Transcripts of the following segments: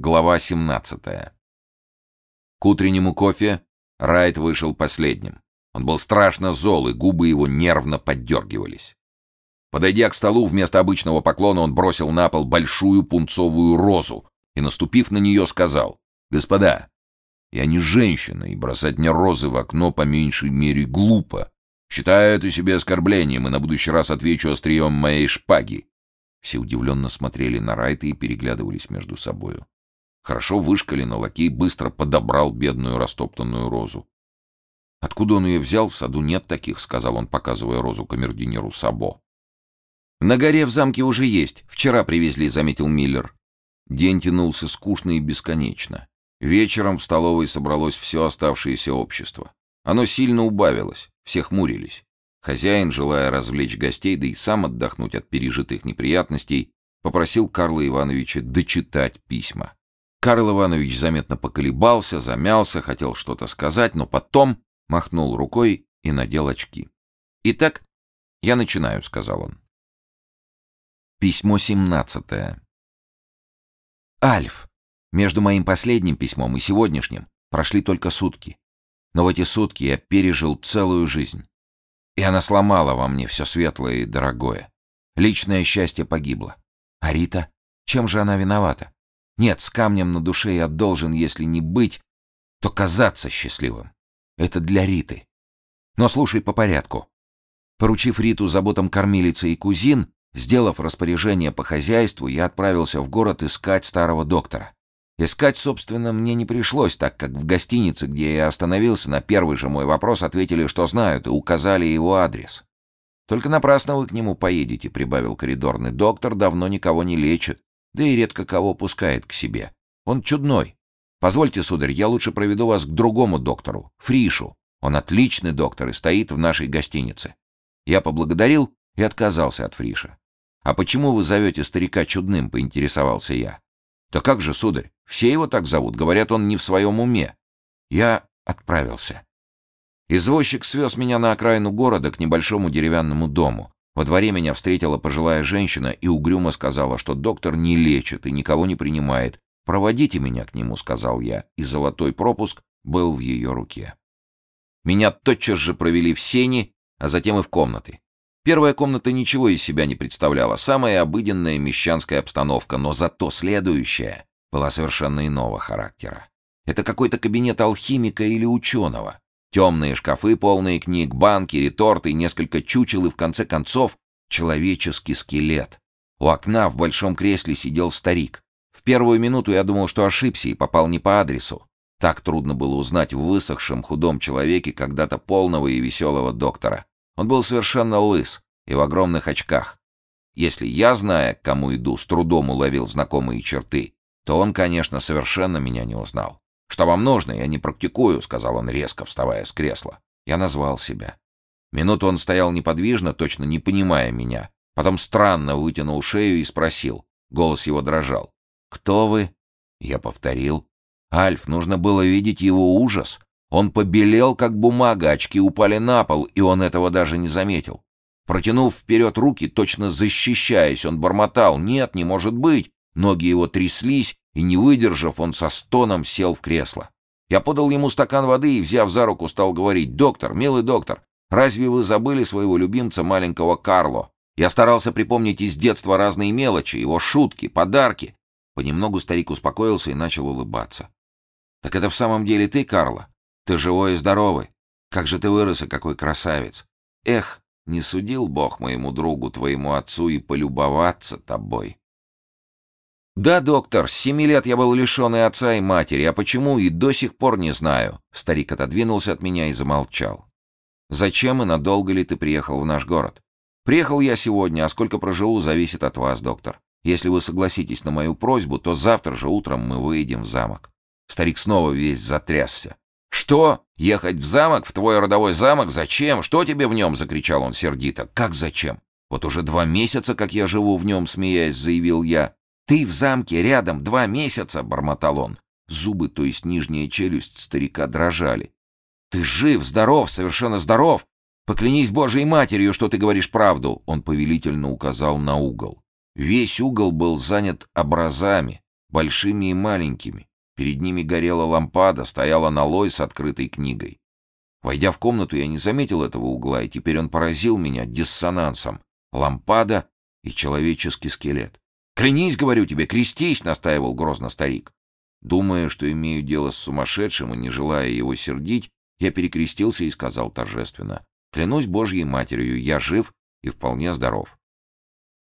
Глава 17. К утреннему кофе Райт вышел последним. Он был страшно зол, и губы его нервно поддергивались. Подойдя к столу, вместо обычного поклона он бросил на пол большую пунцовую розу и, наступив на нее, сказал, «Господа, я не женщина, и бросать мне розы в окно по меньшей мере глупо. Считаю это себе оскорблением, и на будущий раз отвечу острием моей шпаги». Все удивленно смотрели на Райта и переглядывались между собою. Хорошо вышкаленный лакей быстро подобрал бедную растоптанную розу. «Откуда он ее взял? В саду нет таких», — сказал он, показывая розу камердинеру Сабо. «На горе в замке уже есть. Вчера привезли», — заметил Миллер. День тянулся скучно и бесконечно. Вечером в столовой собралось все оставшееся общество. Оно сильно убавилось, все хмурились. Хозяин, желая развлечь гостей, да и сам отдохнуть от пережитых неприятностей, попросил Карла Ивановича дочитать письма. Карл Иванович заметно поколебался, замялся, хотел что-то сказать, но потом махнул рукой и надел очки. «Итак, я начинаю», — сказал он. Письмо семнадцатое. «Альф, между моим последним письмом и сегодняшним прошли только сутки. Но в эти сутки я пережил целую жизнь. И она сломала во мне все светлое и дорогое. Личное счастье погибло. А Рита? Чем же она виновата? Нет, с камнем на душе я должен, если не быть, то казаться счастливым. Это для Риты. Но слушай по порядку. Поручив Риту заботам кормилицы и кузин, сделав распоряжение по хозяйству, я отправился в город искать старого доктора. Искать, собственно, мне не пришлось, так как в гостинице, где я остановился, на первый же мой вопрос ответили, что знают, и указали его адрес. «Только напрасно вы к нему поедете», — прибавил коридорный доктор, давно никого не лечит да и редко кого пускает к себе. Он чудной. Позвольте, сударь, я лучше проведу вас к другому доктору, Фришу. Он отличный доктор и стоит в нашей гостинице. Я поблагодарил и отказался от Фриша. «А почему вы зовете старика чудным?» — поинтересовался я. «Да как же, сударь, все его так зовут, говорят, он не в своем уме». Я отправился. Извозчик свез меня на окраину города к небольшому деревянному дому. Во дворе меня встретила пожилая женщина и угрюмо сказала, что доктор не лечит и никого не принимает. «Проводите меня к нему», — сказал я, и золотой пропуск был в ее руке. Меня тотчас же провели в сени, а затем и в комнаты. Первая комната ничего из себя не представляла, самая обыденная мещанская обстановка, но зато следующая была совершенно иного характера. Это какой-то кабинет алхимика или ученого. Темные шкафы, полные книг, банки, реторты, несколько чучел и, в конце концов, человеческий скелет. У окна в большом кресле сидел старик. В первую минуту я думал, что ошибся и попал не по адресу. Так трудно было узнать в высохшем худом человеке когда-то полного и веселого доктора. Он был совершенно лыс и в огромных очках. Если я, зная, к кому иду, с трудом уловил знакомые черты, то он, конечно, совершенно меня не узнал. «Что вам нужно? Я не практикую», — сказал он резко, вставая с кресла. Я назвал себя. Минуту он стоял неподвижно, точно не понимая меня. Потом странно вытянул шею и спросил. Голос его дрожал. «Кто вы?» Я повторил. «Альф, нужно было видеть его ужас. Он побелел, как бумага, очки упали на пол, и он этого даже не заметил. Протянув вперед руки, точно защищаясь, он бормотал. «Нет, не может быть!» Ноги его тряслись, и, не выдержав, он со стоном сел в кресло. Я подал ему стакан воды и, взяв за руку, стал говорить, «Доктор, милый доктор, разве вы забыли своего любимца маленького Карло? Я старался припомнить из детства разные мелочи, его шутки, подарки». Понемногу старик успокоился и начал улыбаться. «Так это в самом деле ты, Карло? Ты живой и здоровый. Как же ты вырос и какой красавец. Эх, не судил Бог моему другу, твоему отцу, и полюбоваться тобой». «Да, доктор, с семи лет я был лишен и отца, и матери, а почему, и до сих пор не знаю». Старик отодвинулся от меня и замолчал. «Зачем и надолго ли ты приехал в наш город?» «Приехал я сегодня, а сколько проживу, зависит от вас, доктор. Если вы согласитесь на мою просьбу, то завтра же утром мы выйдем в замок». Старик снова весь затрясся. «Что? Ехать в замок? В твой родовой замок? Зачем? Что тебе в нем?» — закричал он сердито. «Как зачем? Вот уже два месяца, как я живу в нем, смеясь, заявил я. «Ты в замке рядом два месяца!» — бормотал он. Зубы, то есть нижняя челюсть старика, дрожали. «Ты жив, здоров, совершенно здоров! Поклянись Божьей матерью, что ты говоришь правду!» Он повелительно указал на угол. Весь угол был занят образами, большими и маленькими. Перед ними горела лампада, стояла налой с открытой книгой. Войдя в комнату, я не заметил этого угла, и теперь он поразил меня диссонансом. Лампада и человеческий скелет. «Клянись, говорю тебе, крестись!» — настаивал грозно старик. Думая, что имею дело с сумасшедшим и не желая его сердить, я перекрестился и сказал торжественно. «Клянусь Божьей Матерью, я жив и вполне здоров».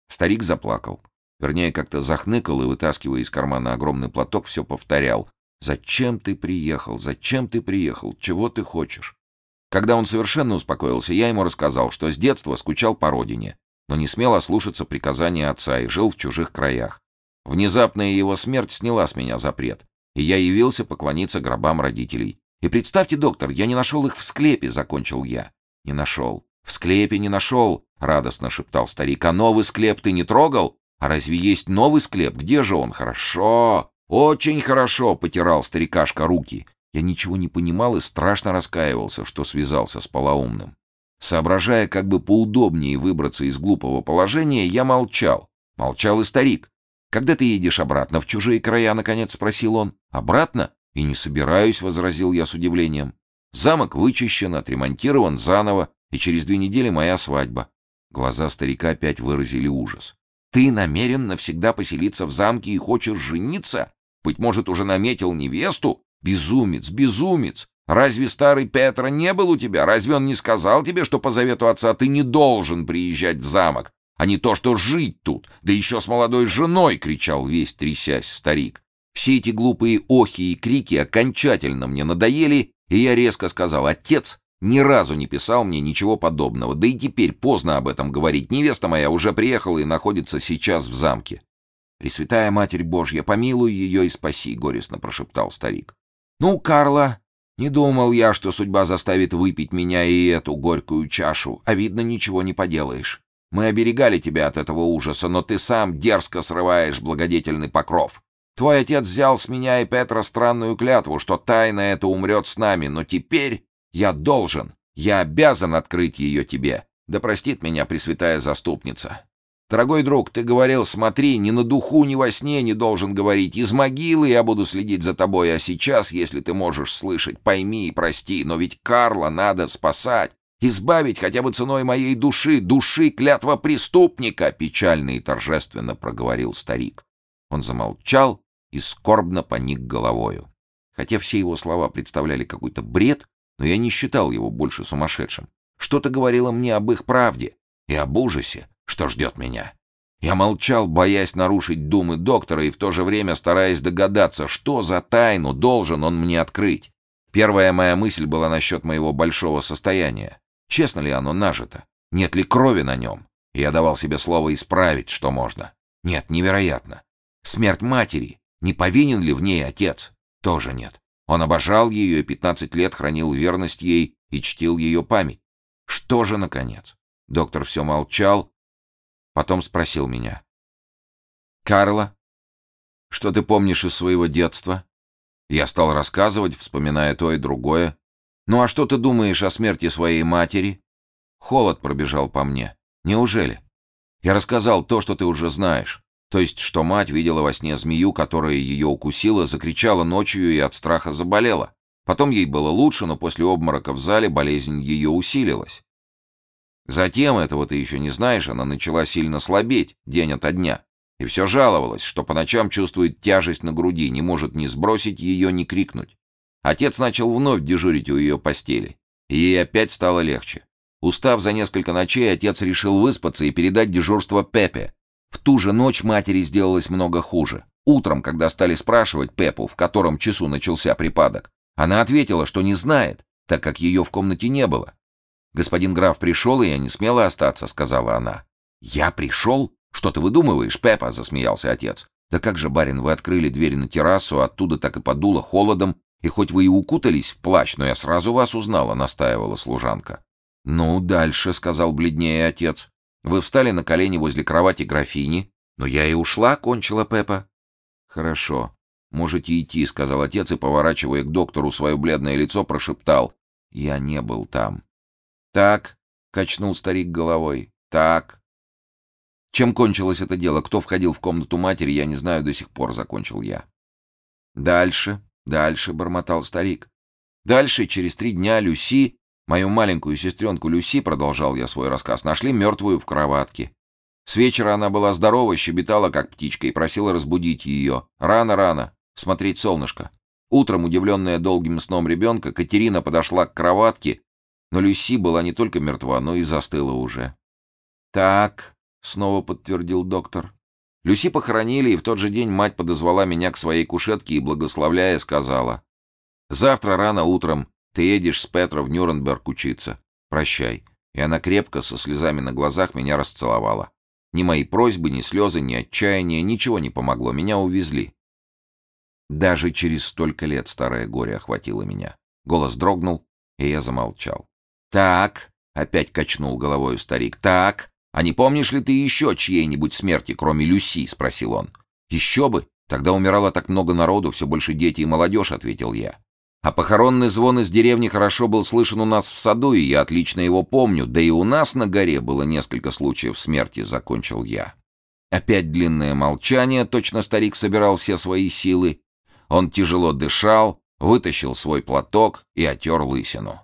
Старик заплакал. Вернее, как-то захныкал и, вытаскивая из кармана огромный платок, все повторял. «Зачем ты приехал? Зачем ты приехал? Чего ты хочешь?» Когда он совершенно успокоился, я ему рассказал, что с детства скучал по родине, но не смел ослушаться приказания отца и жил в чужих краях. Внезапная его смерть сняла с меня запрет, и я явился поклониться гробам родителей. И представьте, доктор, я не нашел их в склепе, закончил я. Не нашел. В склепе не нашел, радостно шептал старик. А новый склеп ты не трогал? А разве есть новый склеп? Где же он? Хорошо. Очень хорошо, потирал старикашка руки. Я ничего не понимал и страшно раскаивался, что связался с полоумным. Соображая, как бы поудобнее выбраться из глупого положения, я молчал. Молчал и старик. «Когда ты едешь обратно в чужие края?» — наконец спросил он. «Обратно?» «И не собираюсь», — возразил я с удивлением. «Замок вычищен, отремонтирован заново, и через две недели моя свадьба». Глаза старика опять выразили ужас. «Ты намерен навсегда поселиться в замке и хочешь жениться? Быть может, уже наметил невесту? Безумец, безумец! Разве старый Петра не был у тебя? Разве он не сказал тебе, что по завету отца ты не должен приезжать в замок, а не то, что жить тут, да еще с молодой женой!» — кричал весь трясясь старик. Все эти глупые охи и крики окончательно мне надоели, и я резко сказал, «Отец ни разу не писал мне ничего подобного, да и теперь поздно об этом говорить. Невеста моя уже приехала и находится сейчас в замке». «Пресвятая Матерь Божья, помилуй ее и спаси», — горестно прошептал старик. «Ну, Карла, не думал я, что судьба заставит выпить меня и эту горькую чашу, а видно, ничего не поделаешь. Мы оберегали тебя от этого ужаса, но ты сам дерзко срываешь благодетельный покров. Твой отец взял с меня и Петра странную клятву, что тайна эта умрет с нами, но теперь я должен, я обязан открыть ее тебе. Да простит меня Пресвятая Заступница. Дорогой друг, ты говорил, смотри, ни на духу, ни во сне не должен говорить. Из могилы я буду следить за тобой, а сейчас, если ты можешь слышать, пойми и прости, но ведь Карла надо спасать, избавить хотя бы ценой моей души, души клятва преступника, печально и торжественно проговорил старик. Он замолчал и скорбно поник головою. Хотя все его слова представляли какой-то бред, но я не считал его больше сумасшедшим. Что-то говорило мне об их правде и об ужасе, что ждет меня. Я молчал, боясь нарушить думы доктора и в то же время стараясь догадаться, что за тайну должен он мне открыть. Первая моя мысль была насчет моего большого состояния. Честно ли оно нажито? Нет ли крови на нем? Я давал себе слово исправить, что можно. Нет, невероятно. Смерть матери. Не повинен ли в ней отец? Тоже нет. Он обожал ее и пятнадцать лет хранил верность ей и чтил ее память. Что же, наконец? Доктор все молчал, Потом спросил меня. «Карла, что ты помнишь из своего детства?» Я стал рассказывать, вспоминая то и другое. «Ну а что ты думаешь о смерти своей матери?» Холод пробежал по мне. «Неужели?» Я рассказал то, что ты уже знаешь. То есть, что мать видела во сне змею, которая ее укусила, закричала ночью и от страха заболела. Потом ей было лучше, но после обморока в зале болезнь ее усилилась. Затем, этого ты еще не знаешь, она начала сильно слабеть день ото дня. И все жаловалась, что по ночам чувствует тяжесть на груди, не может ни сбросить ее, ни крикнуть. Отец начал вновь дежурить у ее постели. И ей опять стало легче. Устав за несколько ночей, отец решил выспаться и передать дежурство Пепе. В ту же ночь матери сделалось много хуже. Утром, когда стали спрашивать Пепу, в котором часу начался припадок, она ответила, что не знает, так как ее в комнате не было. «Господин граф пришел, и я не смела остаться», — сказала она. «Я пришел? Что ты выдумываешь, Пеппа?» — засмеялся отец. «Да как же, барин, вы открыли дверь на террасу, оттуда так и подуло холодом, и хоть вы и укутались в плащ, но я сразу вас узнала», — настаивала служанка. «Ну, дальше», — сказал бледнее отец. «Вы встали на колени возле кровати графини, но я и ушла», — кончила Пеппа. «Хорошо. Можете идти», — сказал отец и, поворачивая к доктору свое бледное лицо, прошептал. «Я не был там». «Так», — качнул старик головой, — «так». Чем кончилось это дело? Кто входил в комнату матери, я не знаю до сих пор, закончил я. Дальше, дальше, бормотал старик. Дальше, через три дня, Люси, мою маленькую сестренку Люси, продолжал я свой рассказ, нашли мертвую в кроватке. С вечера она была здорова, щебетала, как птичка, и просила разбудить ее. Рано-рано, смотреть солнышко. Утром, удивленная долгим сном ребенка, Катерина подошла к кроватке, но Люси была не только мертва, но и застыла уже. «Так», — снова подтвердил доктор. Люси похоронили, и в тот же день мать подозвала меня к своей кушетке и, благословляя, сказала, «Завтра рано утром ты едешь с Петро в Нюрнберг учиться. Прощай». И она крепко, со слезами на глазах, меня расцеловала. Ни мои просьбы, ни слезы, ни отчаяние, ничего не помогло. Меня увезли. Даже через столько лет старое горе охватило меня. Голос дрогнул, и я замолчал. «Так», — опять качнул головой старик, — «так, а не помнишь ли ты еще чьей-нибудь смерти, кроме Люси?» — спросил он. «Еще бы! Тогда умирало так много народу, все больше дети и молодежь», — ответил я. «А похоронный звон из деревни хорошо был слышен у нас в саду, и я отлично его помню, да и у нас на горе было несколько случаев смерти», — закончил я. Опять длинное молчание, точно старик собирал все свои силы. Он тяжело дышал, вытащил свой платок и отер лысину.